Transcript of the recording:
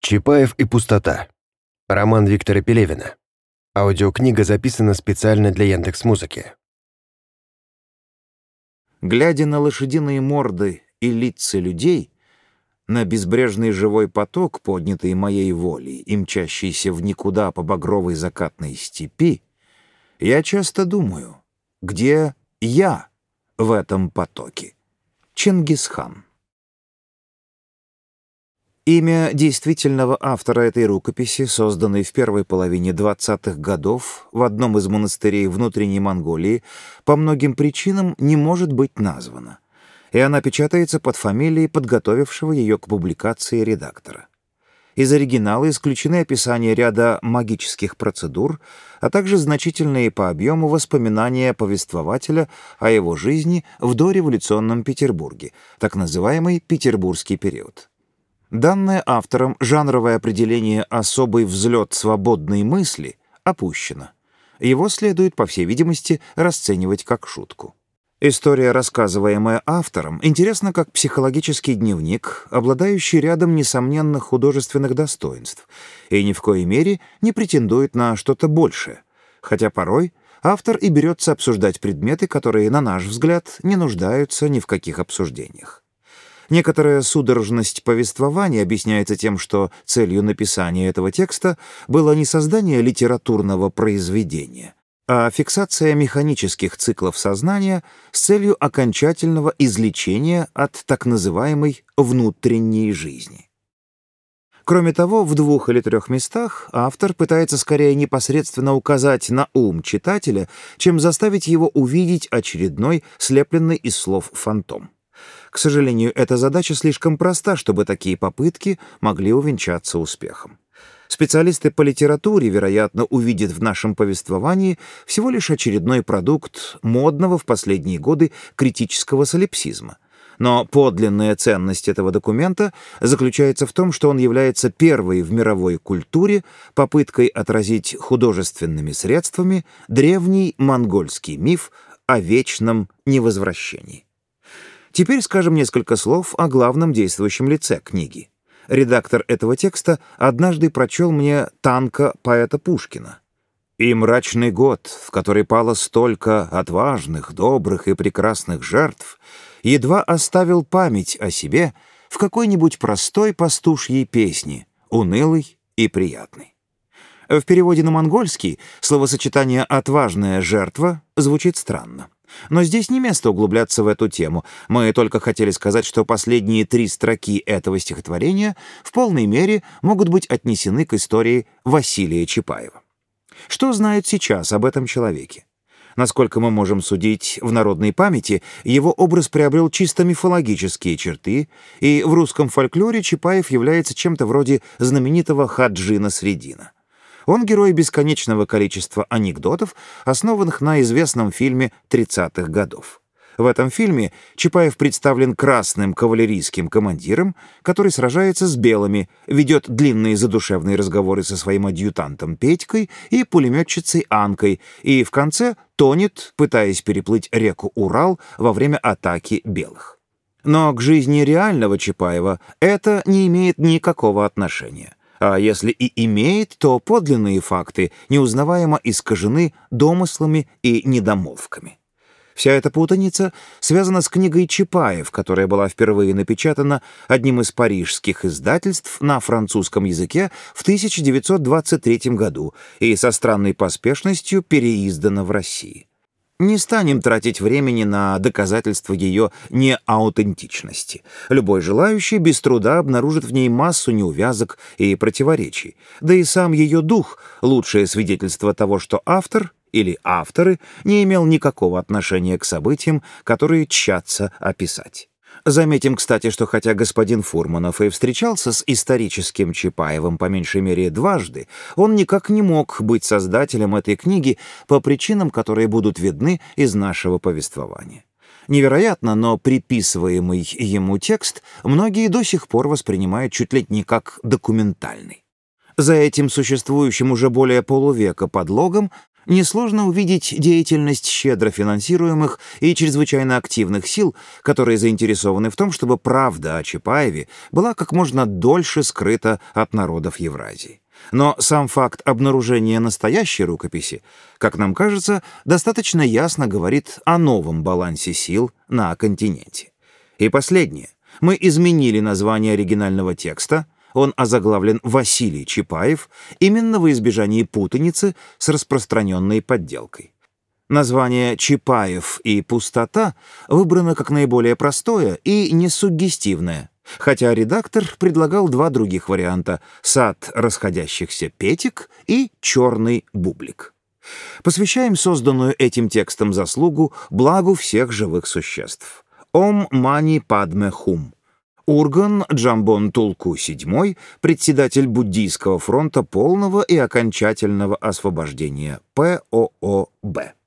Чапаев и пустота. Роман Виктора Пелевина. Аудиокнига записана специально для Яндекс.Музыки. Глядя на лошадиные морды и лица людей, на безбрежный живой поток, поднятый моей волей и мчащийся в никуда по багровой закатной степи, я часто думаю, где я в этом потоке? Чингисхан. Имя действительного автора этой рукописи, созданной в первой половине 20-х годов в одном из монастырей внутренней Монголии, по многим причинам не может быть названо, и она печатается под фамилией подготовившего ее к публикации редактора. Из оригинала исключены описания ряда магических процедур, а также значительные по объему воспоминания повествователя о его жизни в дореволюционном Петербурге, так называемый «Петербургский период». Данное автором жанровое определение «особый взлет свободной мысли» опущено. Его следует, по всей видимости, расценивать как шутку. История, рассказываемая автором, интересна как психологический дневник, обладающий рядом несомненных художественных достоинств, и ни в коей мере не претендует на что-то большее, хотя порой автор и берется обсуждать предметы, которые, на наш взгляд, не нуждаются ни в каких обсуждениях. Некоторая судорожность повествования объясняется тем, что целью написания этого текста было не создание литературного произведения, а фиксация механических циклов сознания с целью окончательного излечения от так называемой внутренней жизни. Кроме того, в двух или трех местах автор пытается скорее непосредственно указать на ум читателя, чем заставить его увидеть очередной слепленный из слов фантом. К сожалению, эта задача слишком проста, чтобы такие попытки могли увенчаться успехом. Специалисты по литературе, вероятно, увидят в нашем повествовании всего лишь очередной продукт модного в последние годы критического солипсизма. Но подлинная ценность этого документа заключается в том, что он является первой в мировой культуре попыткой отразить художественными средствами древний монгольский миф о вечном невозвращении. Теперь скажем несколько слов о главном действующем лице книги. Редактор этого текста однажды прочел мне танка поэта Пушкина. И мрачный год, в который пало столько отважных, добрых и прекрасных жертв, едва оставил память о себе в какой-нибудь простой пастушьей песне, унылой и приятной. В переводе на монгольский словосочетание «отважная жертва» звучит странно. Но здесь не место углубляться в эту тему. Мы только хотели сказать, что последние три строки этого стихотворения в полной мере могут быть отнесены к истории Василия Чапаева. Что знают сейчас об этом человеке? Насколько мы можем судить в народной памяти, его образ приобрел чисто мифологические черты, и в русском фольклоре Чапаев является чем-то вроде знаменитого Хаджина Средина. Он герой бесконечного количества анекдотов, основанных на известном фильме 30-х годов. В этом фильме Чапаев представлен красным кавалерийским командиром, который сражается с белыми, ведет длинные задушевные разговоры со своим адъютантом Петькой и пулеметчицей Анкой, и в конце тонет, пытаясь переплыть реку Урал во время атаки белых. Но к жизни реального Чапаева это не имеет никакого отношения а если и имеет, то подлинные факты неузнаваемо искажены домыслами и недомолвками. Вся эта путаница связана с книгой Чапаев, которая была впервые напечатана одним из парижских издательств на французском языке в 1923 году и со странной поспешностью переиздана в России. Не станем тратить времени на доказательство ее неаутентичности. Любой желающий без труда обнаружит в ней массу неувязок и противоречий. Да и сам ее дух — лучшее свидетельство того, что автор или авторы не имел никакого отношения к событиям, которые тщатся описать. Заметим, кстати, что хотя господин Фурманов и встречался с историческим Чапаевым по меньшей мере дважды, он никак не мог быть создателем этой книги по причинам, которые будут видны из нашего повествования. Невероятно, но приписываемый ему текст многие до сих пор воспринимают чуть ли не как документальный. За этим существующим уже более полувека подлогом несложно увидеть деятельность щедро финансируемых и чрезвычайно активных сил, которые заинтересованы в том, чтобы правда о Чапаеве была как можно дольше скрыта от народов Евразии. Но сам факт обнаружения настоящей рукописи, как нам кажется, достаточно ясно говорит о новом балансе сил на континенте. И последнее. Мы изменили название оригинального текста — он озаглавлен «Василий Чапаев» именно во избежании путаницы с распространенной подделкой. Название «Чапаев» и «Пустота» выбрано как наиболее простое и несуггестивное, хотя редактор предлагал два других варианта «Сад расходящихся петик» и «Черный бублик». Посвящаем созданную этим текстом заслугу благу всех живых существ. «Ом мани падме хум» Урган Джамбон Тулку VII, председатель Буддийского фронта полного и окончательного освобождения ПООБ.